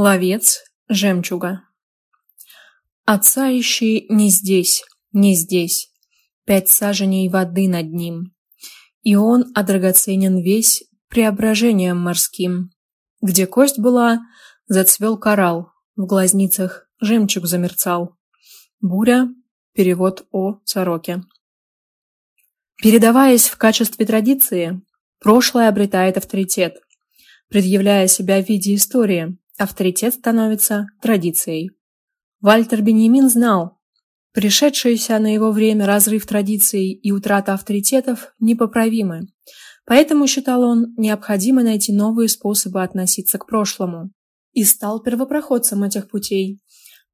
Ловец жемчуга. Отца ищи не здесь, не здесь, Пять саженей воды над ним. И он, а драгоценен весь, Преображением морским. Где кость была, зацвел коралл, В глазницах жемчуг замерцал. Буря. Перевод о сороке. Передаваясь в качестве традиции, прошлое обретает авторитет, предъявляя себя в виде истории, авторитет становится традицией. Вальтер Беньямин знал, пришедшийся на его время разрыв традиций и утрата авторитетов непоправимы, поэтому считал он необходимо найти новые способы относиться к прошлому. И стал первопроходцем этих путей,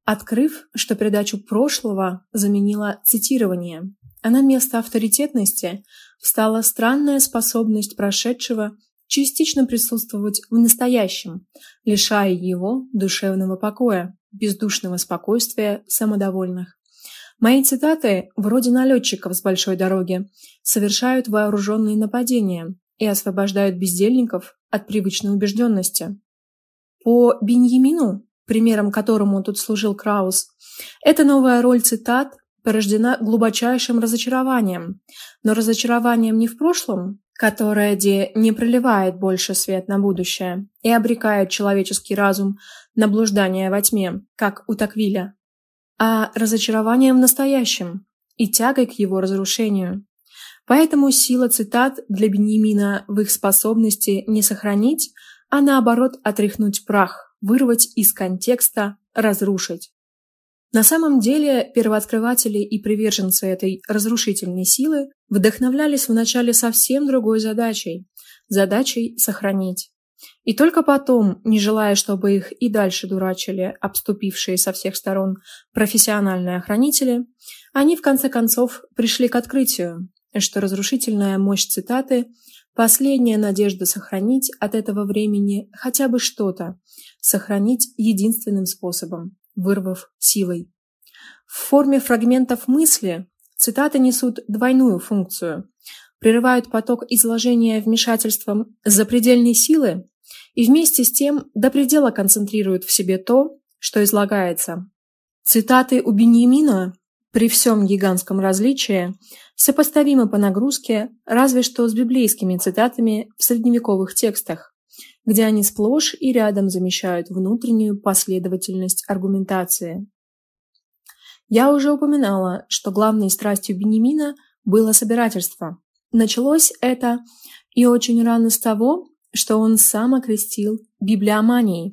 открыв, что передачу прошлого заменило цитирование, а на место авторитетности встала странная способность прошедшего частично присутствовать в настоящем, лишая его душевного покоя, бездушного спокойствия самодовольных. Мои цитаты, вроде налетчиков с большой дороги, совершают вооруженные нападения и освобождают бездельников от привычной убежденности. По Беньямину, примером которому тут служил Краус, эта новая роль цитат порождена глубочайшим разочарованием, но разочарованием не в прошлом, которое де не проливает больше свет на будущее и обрекает человеческий разум на блуждание во тьме, как у Таквиля, а разочарованием в настоящем и тягой к его разрушению. Поэтому сила цитат для Беньямина в их способности не сохранить, а наоборот отряхнуть прах, вырвать из контекста, разрушить. На самом деле, первооткрыватели и приверженцы этой разрушительной силы вдохновлялись вначале совсем другой задачей – задачей сохранить. И только потом, не желая, чтобы их и дальше дурачили обступившие со всех сторон профессиональные охранители, они в конце концов пришли к открытию, что разрушительная мощь цитаты – последняя надежда сохранить от этого времени хотя бы что-то, сохранить единственным способом вырвав силой. В форме фрагментов мысли цитаты несут двойную функцию. Прерывают поток изложения вмешательством запредельной силы и вместе с тем до предела концентрируют в себе то, что излагается. Цитаты у Беньямина при всем гигантском различии сопоставимы по нагрузке разве что с библейскими цитатами в средневековых текстах где они сплошь и рядом замещают внутреннюю последовательность аргументации. Я уже упоминала, что главной страстью Бенемина было собирательство. Началось это и очень рано с того, что он сам окрестил библиоманией,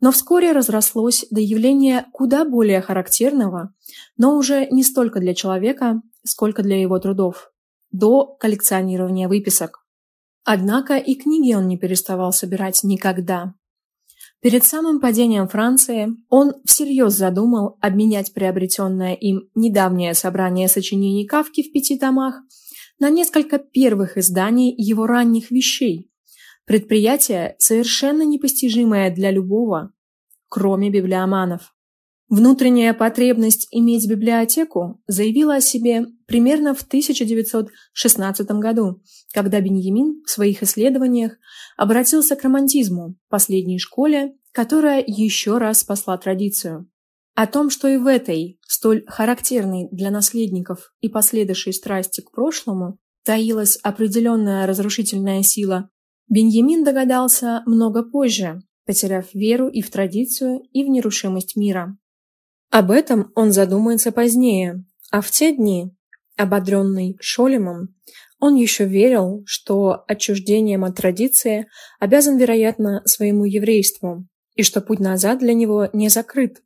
но вскоре разрослось до явления куда более характерного, но уже не столько для человека, сколько для его трудов, до коллекционирования выписок. Однако и книги он не переставал собирать никогда. Перед самым падением Франции он всерьез задумал обменять приобретенное им недавнее собрание сочинений Кавки в пяти томах на несколько первых изданий его ранних вещей. Предприятие, совершенно непостижимое для любого, кроме библиоманов. Внутренняя потребность иметь библиотеку заявила о себе примерно в 1916 году, когда Беньямин в своих исследованиях обратился к романтизму, последней школе, которая еще раз спасла традицию. О том, что и в этой, столь характерной для наследников и последующей страсти к прошлому, таилась определенная разрушительная сила, Беньямин догадался много позже, потеряв веру и в традицию, и в нерушимость мира. Об этом он задумается позднее, а в те дни, ободренный Шолемом, он еще верил, что отчуждением от традиции обязан, вероятно, своему еврейству, и что путь назад для него не закрыт,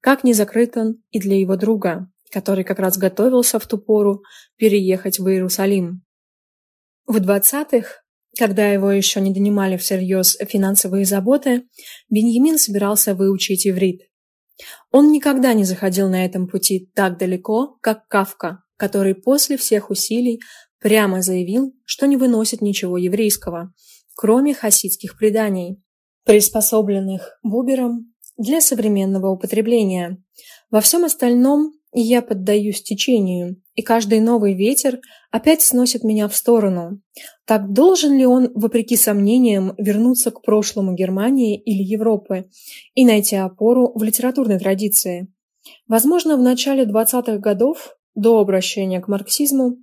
как не закрыт он и для его друга, который как раз готовился в ту пору переехать в Иерусалим. В двадцатых, когда его еще не донимали всерьез финансовые заботы, Беньямин собирался выучить иврит. Он никогда не заходил на этом пути так далеко, как Кавка, который после всех усилий прямо заявил, что не выносит ничего еврейского, кроме хасидских преданий, приспособленных Бубером для современного употребления. Во всем остальном и я поддаюсь течению, и каждый новый ветер опять сносит меня в сторону. Так должен ли он, вопреки сомнениям, вернуться к прошлому Германии или Европы и найти опору в литературной традиции? Возможно, в начале 20-х годов, до обращения к марксизму,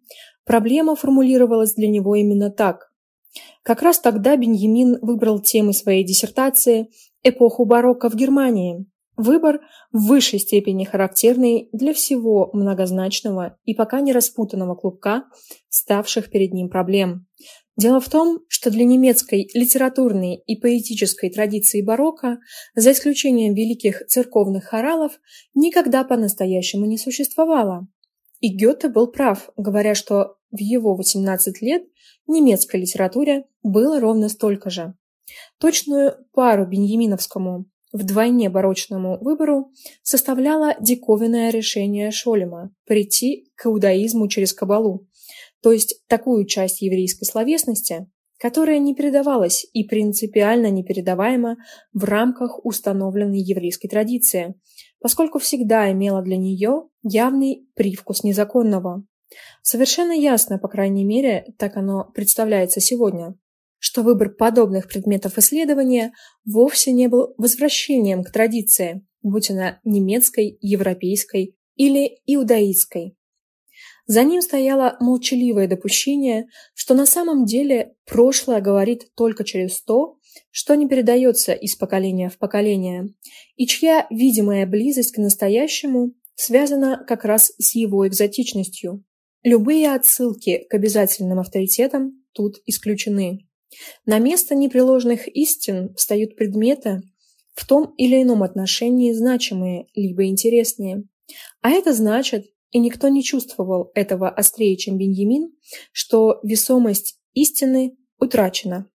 проблема формулировалась для него именно так. Как раз тогда Беньямин выбрал темой своей диссертации эпоху барокко в Германии. Выбор в высшей степени характерный для всего многозначного и пока не распутанного клубка, ставших перед ним проблем. Дело в том, что для немецкой литературной и поэтической традиции барокко, за исключением великих церковных хоралов, никогда по-настоящему не существовало. И Гёте был прав, говоря, что в его 18 лет немецкой литературе было ровно столько же. Точную пару беньяминовскому вдвойне барочному выбору составляло диковинное решение Шолема прийти к иудаизму через Кабалу, то есть такую часть еврейской словесности, которая не передавалась и принципиально непередаваема в рамках установленной еврейской традиции, поскольку всегда имела для нее явный привкус незаконного. Совершенно ясно, по крайней мере, так оно представляется сегодня, что выбор подобных предметов исследования вовсе не был возвращением к традиции, будь она немецкой, европейской или иудаистской. За ним стояло молчаливое допущение, что на самом деле прошлое говорит только через то, что не передается из поколения в поколение, и чья видимая близость к настоящему связана как раз с его экзотичностью. Любые отсылки к обязательным авторитетам тут исключены. На место непреложных истин встают предметы, в том или ином отношении значимые, либо интереснее. А это значит, и никто не чувствовал этого острее, чем Беньямин, что весомость истины утрачена.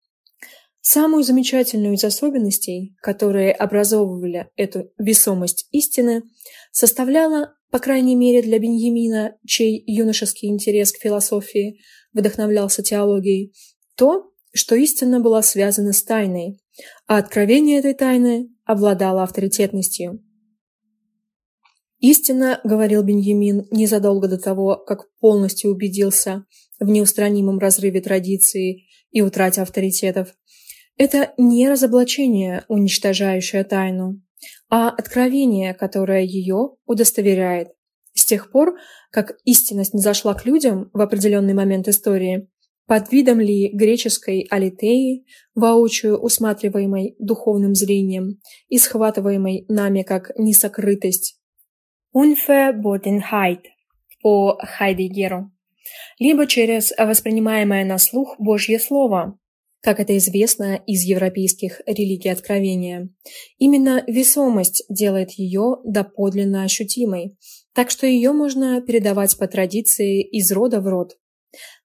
Самую замечательную из особенностей, которые образовывали эту весомость истины, составляла, по крайней мере для Беньямина, чей юношеский интерес к философии вдохновлялся теологией, то, что истина была связана с тайной, а откровение этой тайны обладало авторитетностью. Истина, говорил Беньямин незадолго до того, как полностью убедился в неустранимом разрыве традиции и утрате авторитетов, это не разоблачение, уничтожающее тайну, а откровение, которое ее удостоверяет. С тех пор, как истинность не зашла к людям в определенный момент истории, под видом ли греческой алитеи, воочию усматриваемой духовным зрением и схватываемой нами как несокрытость, Unverbotenheit по Хайдегеру, либо через воспринимаемое на слух Божье Слово, как это известно из европейских религий откровения. Именно весомость делает ее доподлинно ощутимой, так что ее можно передавать по традиции из рода в род,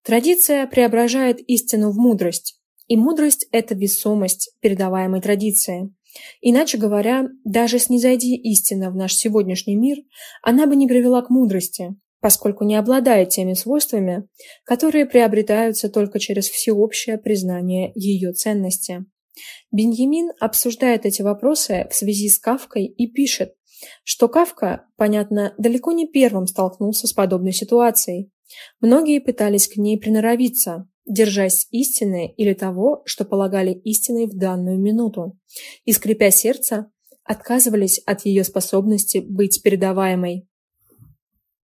Традиция преображает истину в мудрость, и мудрость – это весомость передаваемой традиции. Иначе говоря, даже снизойди истина в наш сегодняшний мир, она бы не привела к мудрости, поскольку не обладает теми свойствами, которые приобретаются только через всеобщее признание ее ценности. Беньямин обсуждает эти вопросы в связи с Кавкой и пишет, что Кавка, понятно, далеко не первым столкнулся с подобной ситуацией. Многие пытались к ней приноровиться, держась истины или того, что полагали истиной в данную минуту, и, скрипя сердце, отказывались от ее способности быть передаваемой.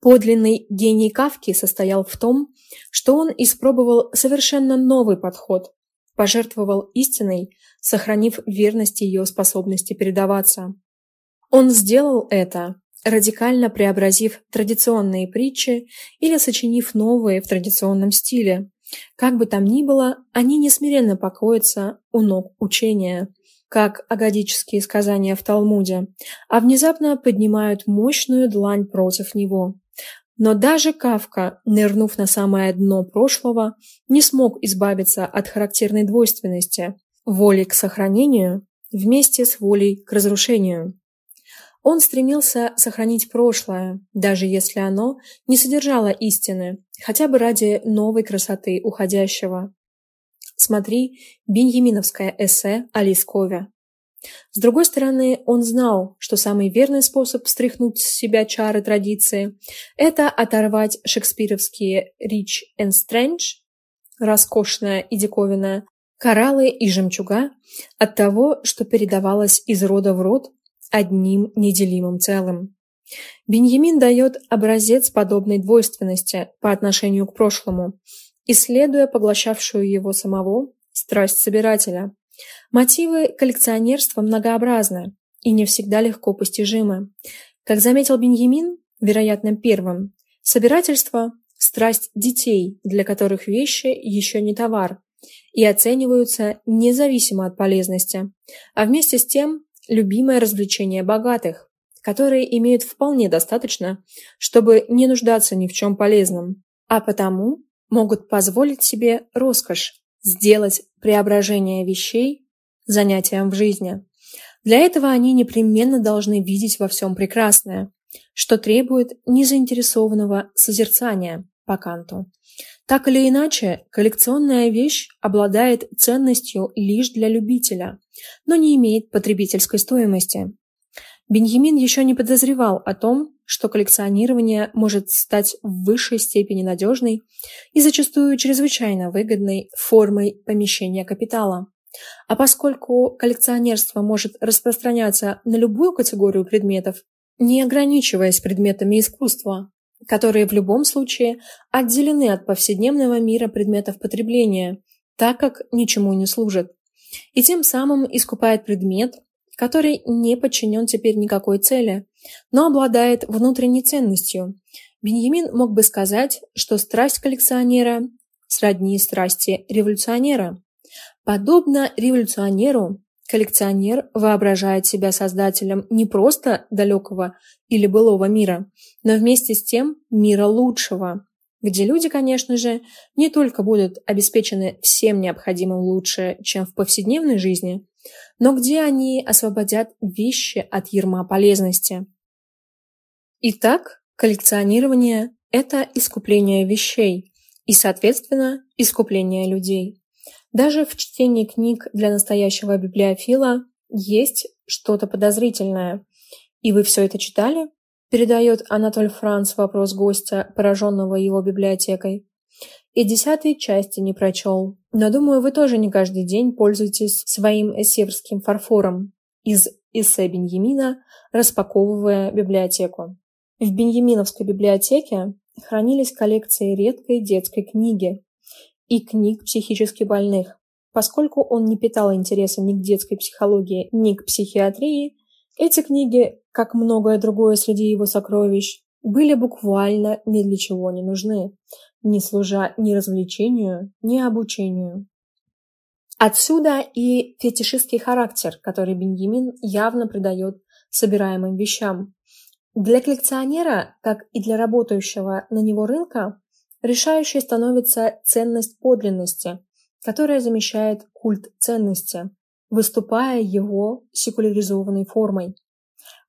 Подлинный гений Кавки состоял в том, что он испробовал совершенно новый подход, пожертвовал истиной, сохранив верность ее способности передаваться. Он сделал это, радикально преобразив традиционные притчи или сочинив новые в традиционном стиле. Как бы там ни было, они несмиренно покоятся у ног учения, как агадические сказания в Талмуде, а внезапно поднимают мощную длань против него. Но даже Кавка, нырнув на самое дно прошлого, не смог избавиться от характерной двойственности – воли к сохранению вместе с волей к разрушению. Он стремился сохранить прошлое, даже если оно не содержало истины, хотя бы ради новой красоты уходящего. Смотри Беньяминовское эссе о Лискове. С другой стороны, он знал, что самый верный способ стряхнуть с себя чары традиции – это оторвать шекспировские «rich and strange» – роскошная и диковинная, кораллы и жемчуга от того, что передавалось из рода в род одним неделимым целым. Беньямин дает образец подобной двойственности по отношению к прошлому, исследуя поглощавшую его самого страсть собирателя. Мотивы коллекционерства многообразны и не всегда легко постижимы. Как заметил Беньямин, вероятно, первым, собирательство – страсть детей, для которых вещи еще не товар, и оцениваются независимо от полезности, а вместе с тем любимое развлечение богатых, которые имеют вполне достаточно, чтобы не нуждаться ни в чем полезном, а потому могут позволить себе роскошь сделать преображение вещей занятием в жизни. Для этого они непременно должны видеть во всем прекрасное, что требует незаинтересованного созерцания по Канту. Так или иначе, коллекционная вещь обладает ценностью лишь для любителя, но не имеет потребительской стоимости. Беньямин еще не подозревал о том, что коллекционирование может стать в высшей степени надежной и зачастую чрезвычайно выгодной формой помещения капитала. А поскольку коллекционерство может распространяться на любую категорию предметов, не ограничиваясь предметами искусства, которые в любом случае отделены от повседневного мира предметов потребления, так как ничему не служат, и тем самым искупает предмет, который не подчинен теперь никакой цели, но обладает внутренней ценностью. Беньямин мог бы сказать, что страсть коллекционера сродни страсти революционера. Подобно революционеру, коллекционер воображает себя создателем не просто далекого или былого мира, но вместе с тем мира лучшего, где люди, конечно же, не только будут обеспечены всем необходимым лучше, чем в повседневной жизни, но где они освободят вещи от ерма полезности. Итак, коллекционирование – это искупление вещей и, соответственно, искупление людей. Даже в чтении книг для настоящего библиофила есть что-то подозрительное. И вы все это читали? Передает Анатоль Франц вопрос гостя, пораженного его библиотекой. И десятой части не прочел. Но думаю, вы тоже не каждый день пользуетесь своим эсерским фарфором из эссе Беньямина, распаковывая библиотеку. В Беньяминовской библиотеке хранились коллекции редкой детской книги и книг психически больных. Поскольку он не питал интереса ни к детской психологии, ни к психиатрии, эти книги, как многое другое среди его сокровищ, были буквально ни для чего не нужны, не служа ни развлечению, ни обучению. Отсюда и фетишистский характер, который Беньямин явно придает собираемым вещам. Для коллекционера, как и для работающего на него рынка, решающей становится ценность подлинности, которая замещает культ ценности, выступая его секуляризованной формой.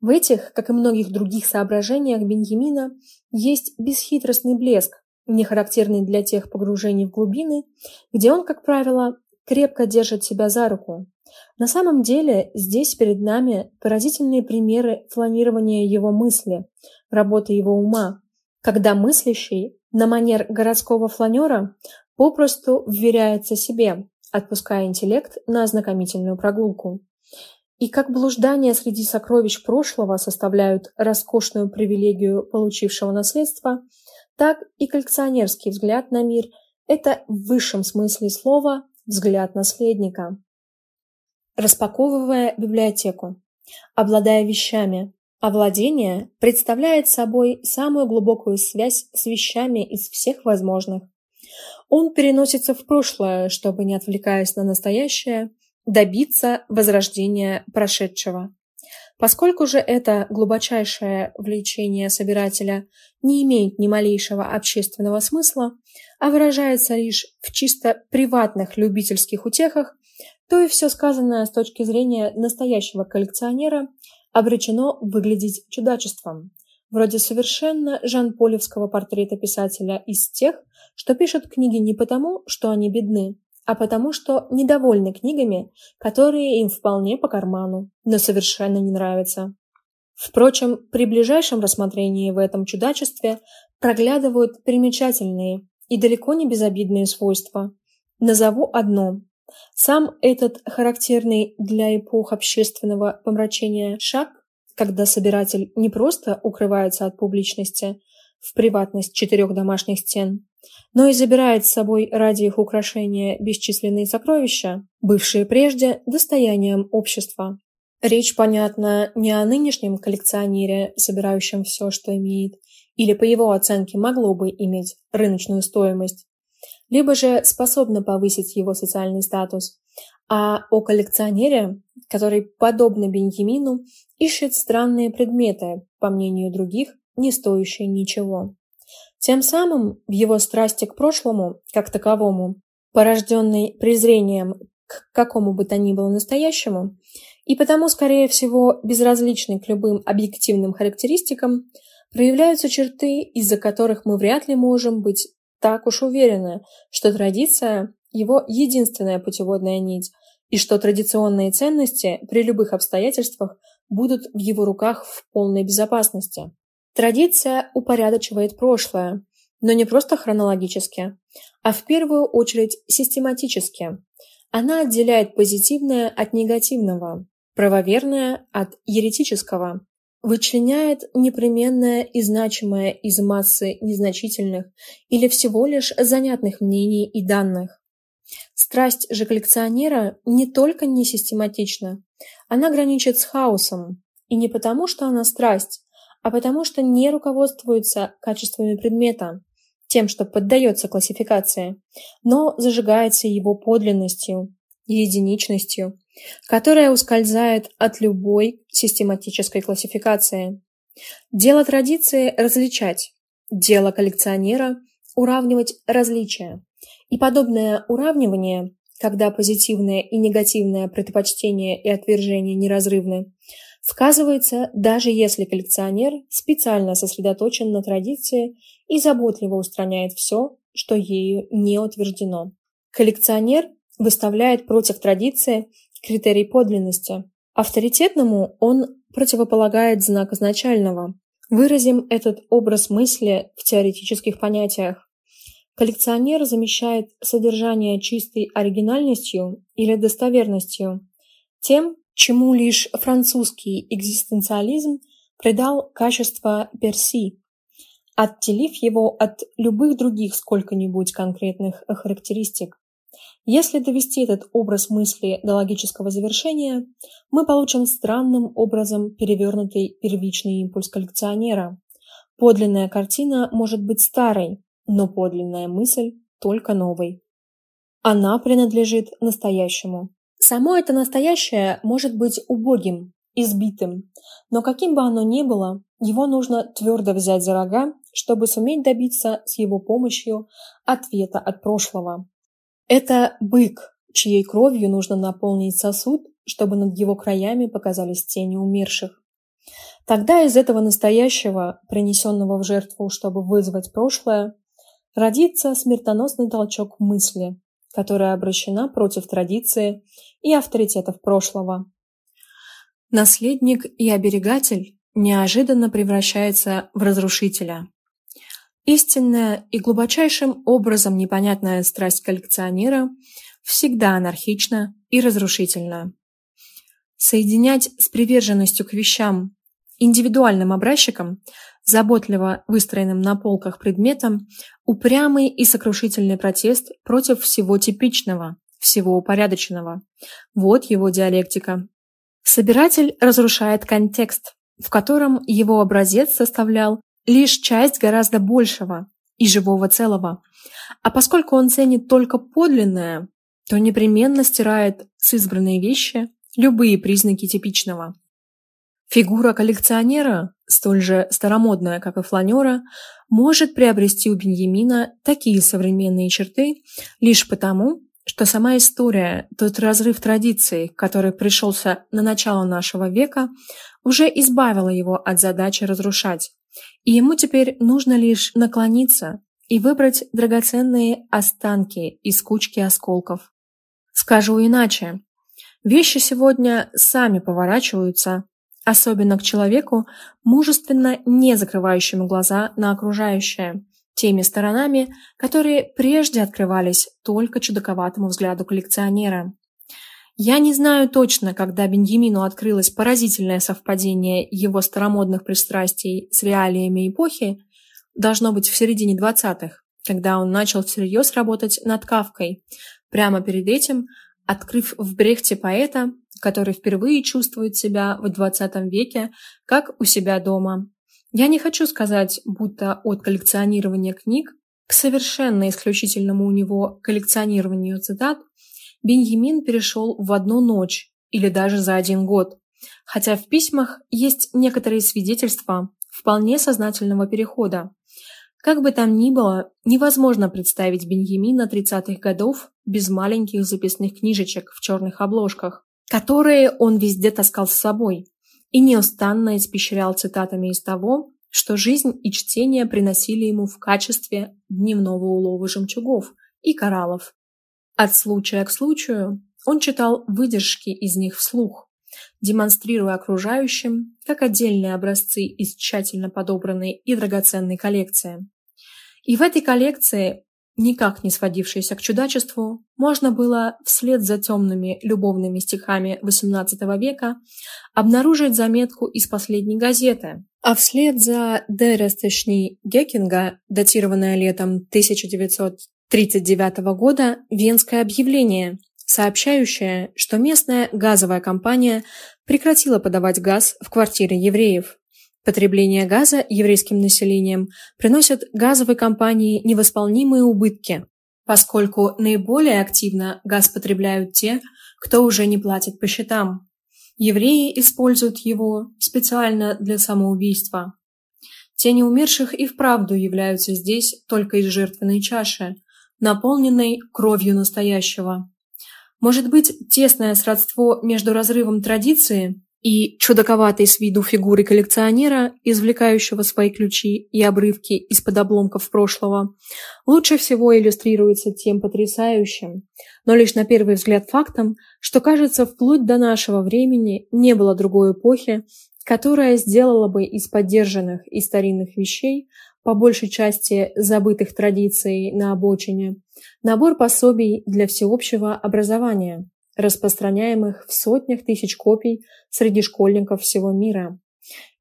В этих, как и многих других соображениях Беньямина, есть бесхитростный блеск, не характерный для тех погружений в глубины, где он, как правило, крепко держит себя за руку. На самом деле здесь перед нами поразительные примеры фланирования его мысли, работы его ума, когда мыслящий, на манер городского фланера, попросту вверяется себе, отпуская интеллект на ознакомительную прогулку. И как блуждания среди сокровищ прошлого составляют роскошную привилегию получившего наследства, так и коллекционерский взгляд на мир – это в высшем смысле слова взгляд наследника. Распаковывая библиотеку, обладая вещами, овладение представляет собой самую глубокую связь с вещами из всех возможных. Он переносится в прошлое, чтобы, не отвлекаясь на настоящее, добиться возрождения прошедшего. Поскольку же это глубочайшее влечение собирателя не имеет ни малейшего общественного смысла, а выражается лишь в чисто приватных любительских утехах, то и все сказанное с точки зрения настоящего коллекционера обречено выглядеть чудачеством, вроде совершенно Жан-Полевского портрета писателя из тех, что пишут книги не потому, что они бедны, а потому что недовольны книгами, которые им вполне по карману, но совершенно не нравятся. Впрочем, при ближайшем рассмотрении в этом чудачестве проглядывают примечательные и далеко не безобидные свойства. Назову одно. Сам этот характерный для эпох общественного помрачения шаг, когда собиратель не просто укрывается от публичности в приватность четырех домашних стен, но и забирает с собой ради их украшения бесчисленные сокровища, бывшие прежде достоянием общества. Речь, понятно, не о нынешнем коллекционере, собирающем все, что имеет, или по его оценке могло бы иметь рыночную стоимость, либо же способно повысить его социальный статус, а о коллекционере, который, подобно Беньямину, ищет странные предметы, по мнению других, не стоящие ничего. Тем самым в его страсти к прошлому, как таковому, порожденной презрением к какому бы то ни было настоящему, и потому, скорее всего, безразличный к любым объективным характеристикам, проявляются черты, из-за которых мы вряд ли можем быть так уж уверены, что традиция – его единственная путеводная нить, и что традиционные ценности при любых обстоятельствах будут в его руках в полной безопасности. Традиция упорядочивает прошлое, но не просто хронологически, а в первую очередь систематически. Она отделяет позитивное от негативного, правоверное от еретического, вычленяет непременное и значимое из массы незначительных или всего лишь занятных мнений и данных. Страсть же коллекционера не только не систематична, она граничит с хаосом, и не потому, что она страсть, а потому что не руководствуется качествами предмета, тем, что поддается классификации, но зажигается его подлинностью, единичностью, которая ускользает от любой систематической классификации. Дело традиции – различать, дело коллекционера – уравнивать различия. И подобное уравнивание, когда позитивное и негативное предпочтение и отвержение неразрывны, сказывается даже если коллекционер специально сосредоточен на традиции и заботливо устраняет все, что ею не утверждено. Коллекционер выставляет против традиции критерий подлинности. Авторитетному он противополагает знак изначального. Выразим этот образ мысли в теоретических понятиях. Коллекционер замещает содержание чистой оригинальностью или достоверностью тем, чему лишь французский экзистенциализм придал качество перси, отделив его от любых других сколько-нибудь конкретных характеристик. Если довести этот образ мысли до логического завершения, мы получим странным образом перевернутый первичный импульс коллекционера. Подлинная картина может быть старой, но подлинная мысль только новой. Она принадлежит настоящему. Само это настоящее может быть убогим, избитым, но каким бы оно ни было, его нужно твердо взять за рога, чтобы суметь добиться с его помощью ответа от прошлого. Это бык, чьей кровью нужно наполнить сосуд, чтобы над его краями показались тени умерших. Тогда из этого настоящего, принесенного в жертву, чтобы вызвать прошлое, родится смертоносный толчок мысли, которая обращена против традиции и авторитетов прошлого. Наследник и оберегатель неожиданно превращается в разрушителя. Истинная и глубочайшим образом непонятная страсть коллекционера всегда анархична и разрушительна. Соединять с приверженностью к вещам, индивидуальным образчиком, заботливо выстроенным на полках предметом, упрямый и сокрушительный протест против всего типичного, всего упорядоченного. Вот его диалектика. Собиратель разрушает контекст, в котором его образец составлял лишь часть гораздо большего и живого целого. А поскольку он ценит только подлинное, то непременно стирает с избранной вещи любые признаки типичного. Фигура коллекционера, столь же старомодная, как и фланера, может приобрести у Беньямина такие современные черты лишь потому, что сама история, тот разрыв традиций, который пришелся на начало нашего века, уже избавила его от задачи разрушать, и ему теперь нужно лишь наклониться и выбрать драгоценные останки из кучки осколков. Скажу иначе. Вещи сегодня сами поворачиваются, особенно к человеку, мужественно не закрывающему глаза на окружающее, теми сторонами, которые прежде открывались только чудаковатому взгляду коллекционера. Я не знаю точно, когда Беньямину открылось поразительное совпадение его старомодных пристрастий с реалиями эпохи, должно быть в середине 20-х, когда он начал всерьез работать над Кавкой, прямо перед этим открыв в Брехте поэта, который впервые чувствует себя в 20 веке как у себя дома. Я не хочу сказать, будто от коллекционирования книг к совершенно исключительному у него коллекционированию цитат Беньямин перешел в одну ночь или даже за один год, хотя в письмах есть некоторые свидетельства вполне сознательного перехода. Как бы там ни было, невозможно представить Беньямина 30-х годов без маленьких записных книжечек в черных обложках, которые он везде таскал с собой и неустанно испещрял цитатами из того, что жизнь и чтение приносили ему в качестве дневного улова жемчугов и кораллов. От случая к случаю он читал выдержки из них вслух, демонстрируя окружающим как отдельные образцы из тщательно подобранной и драгоценной коллекции. И в этой коллекции, никак не сводившейся к чудачеству, можно было вслед за темными любовными стихами XVIII века обнаружить заметку из последней газеты, а вслед за «Дерестешни Гекинга», датированное летом 1939 года, венское объявление – сообщающая, что местная газовая компания прекратила подавать газ в квартиры евреев. Потребление газа еврейским населением приносит газовой компании невосполнимые убытки, поскольку наиболее активно газ потребляют те, кто уже не платит по счетам. Евреи используют его специально для самоубийства. Тени умерших и вправду являются здесь только из жертвенной чаши, наполненной кровью настоящего. Может быть, тесное сродство между разрывом традиции и чудаковатой с виду фигурой коллекционера, извлекающего свои ключи и обрывки из-под обломков прошлого, лучше всего иллюстрируется тем потрясающим, но лишь на первый взгляд фактом, что, кажется, вплоть до нашего времени не было другой эпохи, которая сделала бы из поддержанных и старинных вещей по большей части забытых традиций на обочине, набор пособий для всеобщего образования, распространяемых в сотнях тысяч копий среди школьников всего мира.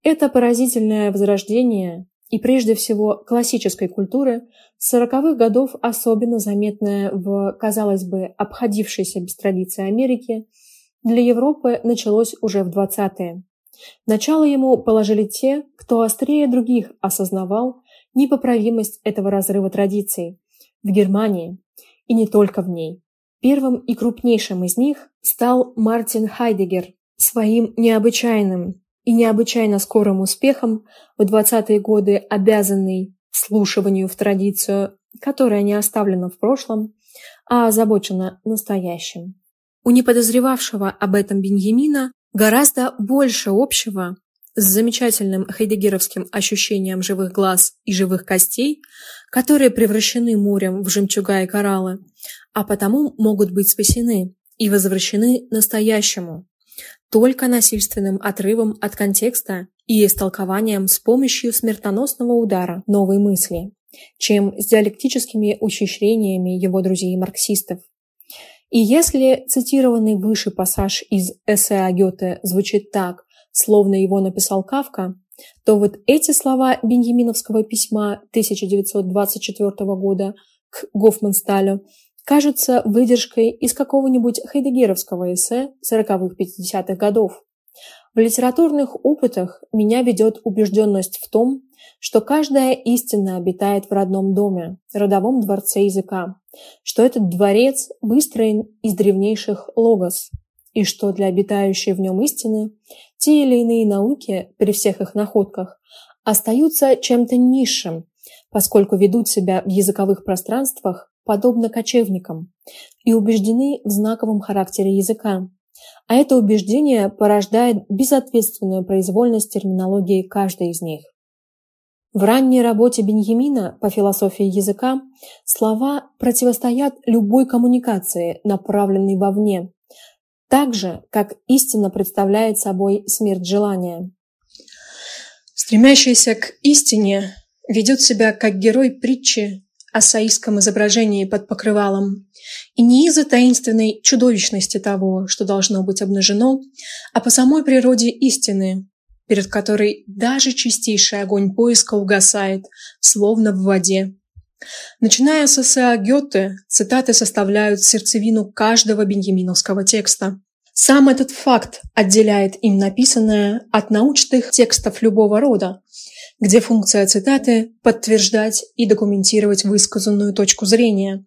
Это поразительное возрождение и прежде всего классической культуры сороковых годов особенно заметное в, казалось бы, обходившейся без традиции Америки, для Европы началось уже в 20-е. Начало ему положили те, кто острее других осознавал непоправимость этого разрыва традиций в Германии и не только в ней. Первым и крупнейшим из них стал Мартин Хайдегер. Своим необычайным и необычайно скорым успехом в 20-е годы обязанный слушиванию в традицию, которая не оставлена в прошлом, а озабочена настоящим. У неподозревавшего об этом Беньямина гораздо больше общего с замечательным хайдегеровским ощущением живых глаз и живых костей, которые превращены морем в жемчуга и кораллы, а потому могут быть спасены и возвращены настоящему, только насильственным отрывом от контекста и истолкованием с помощью смертоносного удара новой мысли, чем с диалектическими ухищрениями его друзей-марксистов. И если цитированный выше пассаж из эссе о звучит так, словно его написал Кавка, то вот эти слова Беньяминовского письма 1924 года к Гофмансталю кажутся выдержкой из какого-нибудь хайдегеровского эссе 40-50-х годов. В литературных опытах меня ведет убежденность в том, что каждая истина обитает в родном доме, родовом дворце языка, что этот дворец выстроен из древнейших логос, и что для обитающей в нем истины те или иные науки при всех их находках остаются чем-то низшим, поскольку ведут себя в языковых пространствах подобно кочевникам и убеждены в знаковом характере языка. А это убеждение порождает безответственную произвольность терминологии каждой из них. В ранней работе Беньямина по философии языка слова противостоят любой коммуникации, направленной вовне, так же, как истина представляет собой смерть желания. Стремящийся к истине ведет себя как герой притчи о саистском изображении под покрывалом, и не из-за таинственной чудовищности того, что должно быть обнажено, а по самой природе истины, перед которой даже чистейший огонь поиска угасает, словно в воде. Начиная с эссе Гёте, цитаты составляют сердцевину каждого беньяминовского текста. Сам этот факт отделяет им написанное от научных текстов любого рода, где функция цитаты – подтверждать и документировать высказанную точку зрения,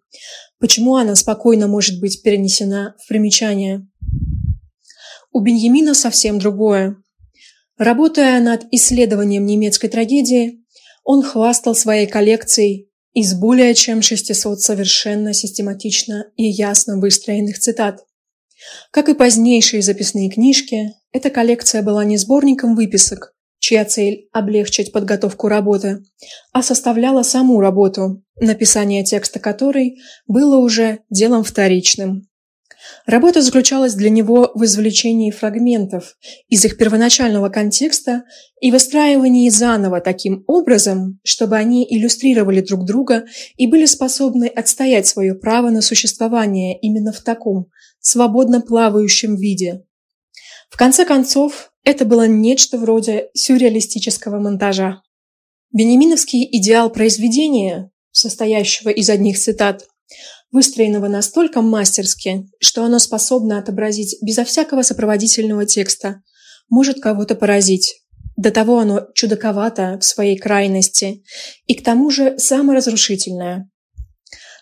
почему она спокойно может быть перенесена в примечание. У Беньямина совсем другое. Работая над исследованием немецкой трагедии, он хвастал своей коллекцией из более чем 600 совершенно систематично и ясно выстроенных цитат. Как и позднейшие записные книжки, эта коллекция была не сборником выписок, чья цель – облегчить подготовку работы, а составляла саму работу, написание текста которой было уже делом вторичным. Работа заключалась для него в извлечении фрагментов из их первоначального контекста и выстраивании заново таким образом, чтобы они иллюстрировали друг друга и были способны отстоять свое право на существование именно в таком, свободно плавающем виде. В конце концов, это было нечто вроде сюрреалистического монтажа. Бенеминовский идеал произведения, состоящего из одних цитат, выстроенного настолько мастерски, что оно способно отобразить безо всякого сопроводительного текста, может кого-то поразить. До того оно чудаковато в своей крайности и к тому же саморазрушительное.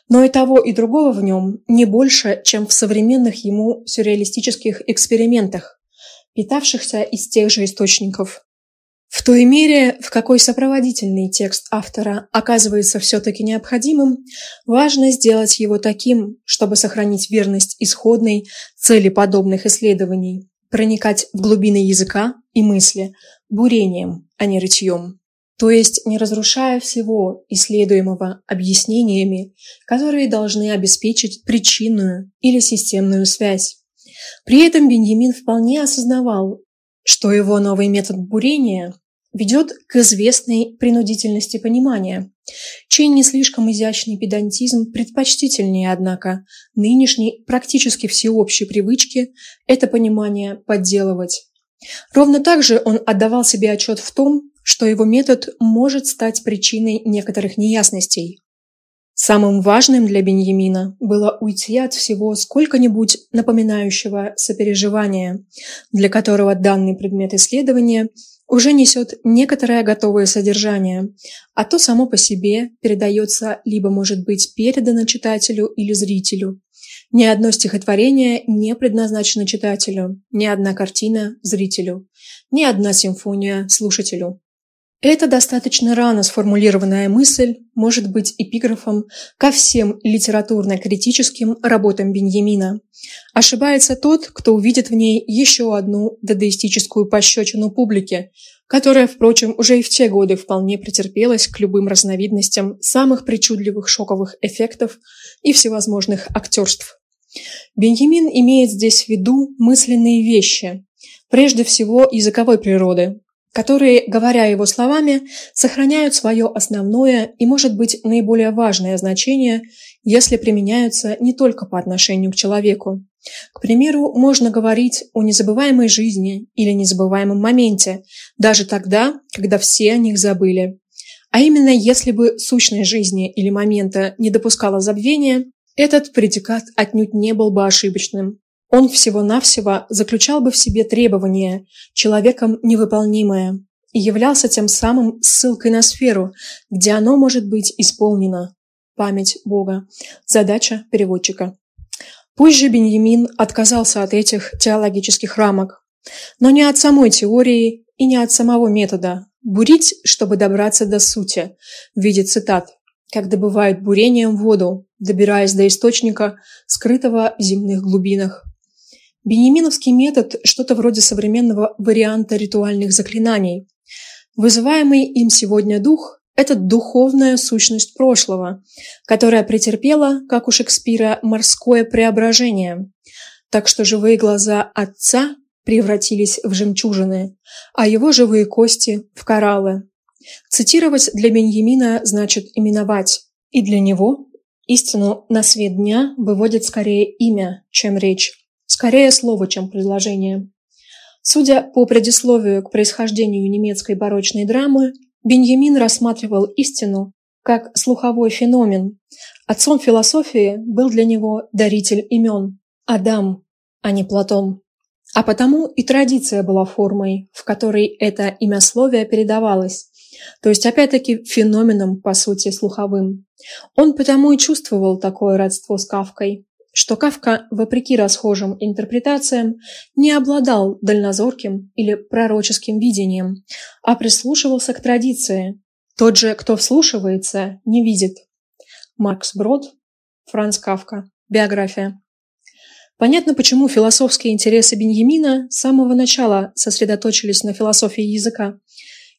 Но и того, и другого в нем не больше, чем в современных ему сюрреалистических экспериментах, питавшихся из тех же источников. В той мере, в какой сопроводительный текст автора оказывается все-таки необходимым, важно сделать его таким, чтобы сохранить верность исходной цели подобных исследований, проникать в глубины языка и мысли бурением, а не рытьем. То есть не разрушая всего исследуемого объяснениями, которые должны обеспечить причинную или системную связь. При этом Беньямин вполне осознавал, что его новый метод бурения ведет к известной принудительности понимания, чей не слишком изящный педантизм предпочтительнее, однако, нынешней практически всеобщей привычки это понимание подделывать. Ровно так же он отдавал себе отчет в том, что его метод может стать причиной некоторых неясностей. Самым важным для Беньямина было уйти от всего сколько-нибудь напоминающего сопереживания, для которого данный предмет исследования уже несет некоторое готовое содержание, а то само по себе передается либо может быть передано читателю или зрителю. Ни одно стихотворение не предназначено читателю, ни одна картина – зрителю, ни одна симфония – слушателю. Эта достаточно рано сформулированная мысль может быть эпиграфом ко всем литературно-критическим работам Беньямина. Ошибается тот, кто увидит в ней еще одну дадаистическую пощечину публике, которая, впрочем, уже и в те годы вполне претерпелась к любым разновидностям самых причудливых шоковых эффектов и всевозможных актерств. Беньямин имеет здесь в виду мысленные вещи, прежде всего языковой природы, которые, говоря его словами, сохраняют свое основное и, может быть, наиболее важное значение, если применяются не только по отношению к человеку. К примеру, можно говорить о незабываемой жизни или незабываемом моменте, даже тогда, когда все о них забыли. А именно, если бы сущность жизни или момента не допускала забвения, этот предикат отнюдь не был бы ошибочным. Он всего-навсего заключал бы в себе требование, человеком невыполнимое, и являлся тем самым ссылкой на сферу, где оно может быть исполнено. Память Бога. Задача переводчика. Позже Беньямин отказался от этих теологических рамок, но не от самой теории и не от самого метода. Бурить, чтобы добраться до сути, в виде цитат, как добывают бурением воду, добираясь до источника, скрытого в земных глубинах. Бенеминовский метод – что-то вроде современного варианта ритуальных заклинаний. Вызываемый им сегодня дух – это духовная сущность прошлого, которая претерпела, как у Шекспира, морское преображение. Так что живые глаза отца превратились в жемчужины, а его живые кости – в кораллы. Цитировать для Беньямина значит именовать, и для него истину на свет дня выводит скорее имя, чем речь, скорее слово, чем предложение. Судя по предисловию к происхождению немецкой барочной драмы, Беньямин рассматривал истину как слуховой феномен. Отцом философии был для него даритель имен – Адам, а не Платон. А потому и традиция была формой, в которой это имясловие передавалось, то есть опять-таки феноменом, по сути, слуховым. Он потому и чувствовал такое родство с Кавкой, что Кавка, вопреки расхожим интерпретациям, не обладал дальнозорким или пророческим видением, а прислушивался к традиции. Тот же, кто вслушивается, не видит. Маркс Брод, Франц Кавка. Биография. Понятно, почему философские интересы Беньямина с самого начала сосредоточились на философии языка,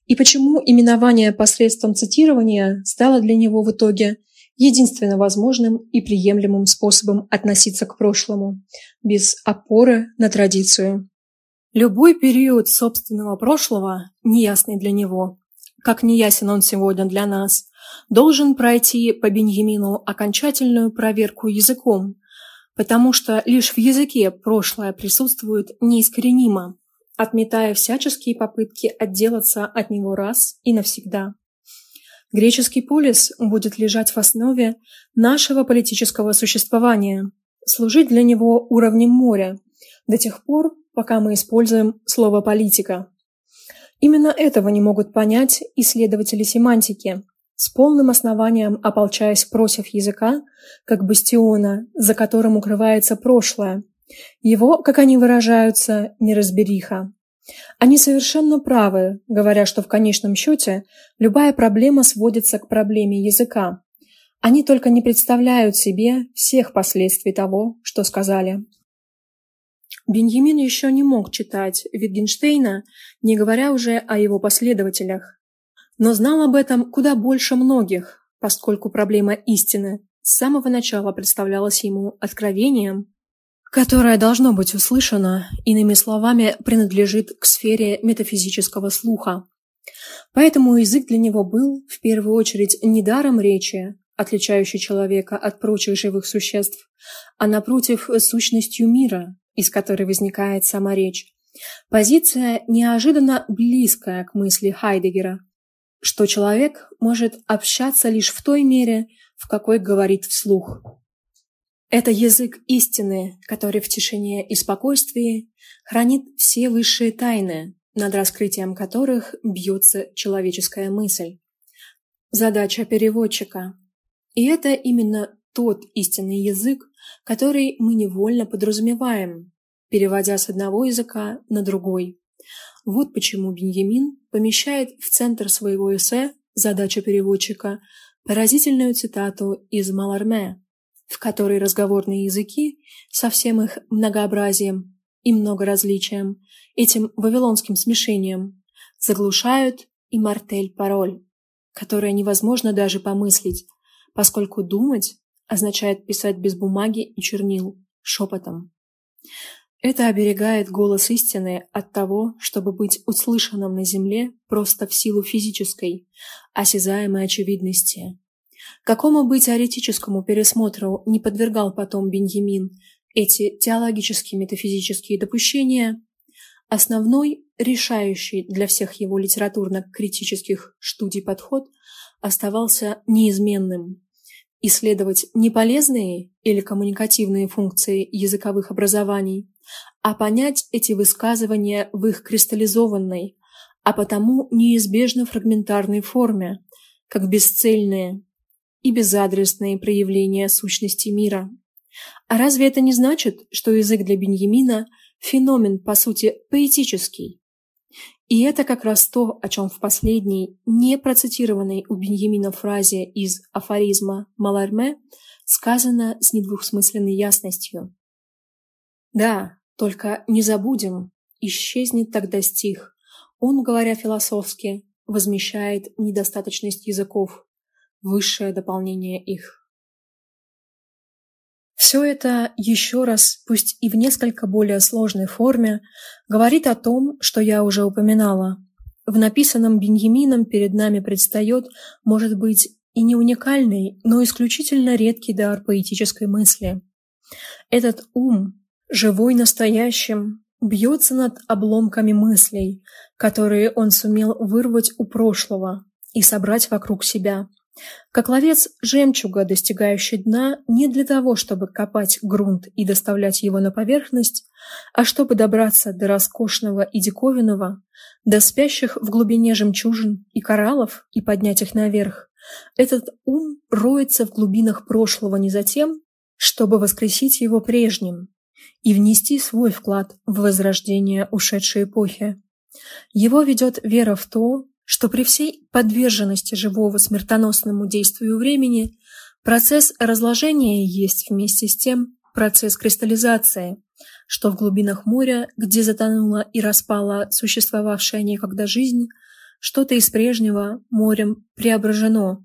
и почему именование посредством цитирования стало для него в итоге единственно возможным и приемлемым способом относиться к прошлому, без опоры на традицию. Любой период собственного прошлого, неясный для него, как неясен он сегодня для нас, должен пройти по Беньямину окончательную проверку языком, потому что лишь в языке прошлое присутствует неискоренимо, отметая всяческие попытки отделаться от него раз и навсегда. Греческий полис будет лежать в основе нашего политического существования, служить для него уровнем моря до тех пор, пока мы используем слово «политика». Именно этого не могут понять исследователи семантики, с полным основанием ополчаясь против языка, как бастиона, за которым укрывается прошлое. Его, как они выражаются, неразбериха. Они совершенно правы, говоря, что в конечном счете любая проблема сводится к проблеме языка. Они только не представляют себе всех последствий того, что сказали. Беньямин еще не мог читать Wittgensteina, не говоря уже о его последователях. Но знал об этом куда больше многих, поскольку проблема истины с самого начала представлялась ему откровением которое должно быть услышано, иными словами, принадлежит к сфере метафизического слуха. Поэтому язык для него был, в первую очередь, не даром речи, отличающей человека от прочих живых существ, а, напротив, сущностью мира, из которой возникает сама речь. Позиция неожиданно близкая к мысли Хайдегера, что человек может общаться лишь в той мере, в какой говорит вслух. Это язык истины, который в тишине и спокойствии хранит все высшие тайны, над раскрытием которых бьется человеческая мысль. Задача переводчика. И это именно тот истинный язык, который мы невольно подразумеваем, переводя с одного языка на другой. Вот почему Беньямин помещает в центр своего эссе «Задача переводчика» поразительную цитату из Маларме, в которой разговорные языки со всем их многообразием и многоразличием, этим вавилонским смешением, заглушают и мартель-пароль, которое невозможно даже помыслить, поскольку думать означает писать без бумаги и чернил, шепотом. Это оберегает голос истины от того, чтобы быть услышанным на земле просто в силу физической, осязаемой очевидности, Какому бы теоретическому пересмотру не подвергал потом Беньямин эти теологические метафизические допущения, основной, решающий для всех его литературно-критических студий подход оставался неизменным. Исследовать не полезные или коммуникативные функции языковых образований, а понять эти высказывания в их кристаллизованной, а потому неизбежно фрагментарной форме, как бесцельные, и безадресные проявления сущности мира. А разве это не значит, что язык для Беньямина – феномен, по сути, поэтический? И это как раз то, о чем в последней, не процитированной у Беньямина фразе из афоризма Маларме сказано с недвусмысленной ясностью. Да, только не забудем, исчезнет тогда стих. Он, говоря философски, возмещает недостаточность языков, высшее дополнение их. Все это еще раз, пусть и в несколько более сложной форме, говорит о том, что я уже упоминала. В написанном Беньямином перед нами предстает, может быть, и не уникальный, но исключительно редкий дар поэтической мысли. Этот ум, живой настоящим, бьется над обломками мыслей, которые он сумел вырвать у прошлого и собрать вокруг себя. Как ловец жемчуга, достигающий дна не для того, чтобы копать грунт и доставлять его на поверхность, а чтобы добраться до роскошного и диковинного, до спящих в глубине жемчужин и кораллов и поднять их наверх. Этот ум роется в глубинах прошлого не за тем, чтобы воскресить его прежним и внести свой вклад в возрождение ушедшей эпохи. Его ведет вера в то, что при всей подверженности живого смертоносному действию времени процесс разложения есть вместе с тем процесс кристаллизации, что в глубинах моря, где затонула и распала существовавшая некогда жизнь, что-то из прежнего морем преображено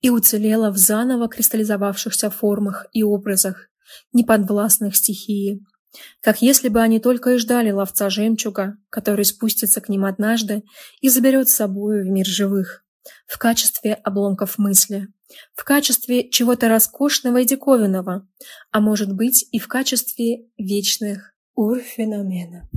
и уцелело в заново кристаллизовавшихся формах и образах, неподвластных стихии, как если бы они только и ждали ловца жемчуга, который спустится к ним однажды и заберет с собой в мир живых, в качестве обломков мысли, в качестве чего-то роскошного и диковинного, а может быть и в качестве вечных. Урфеномена.